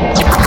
Podcast.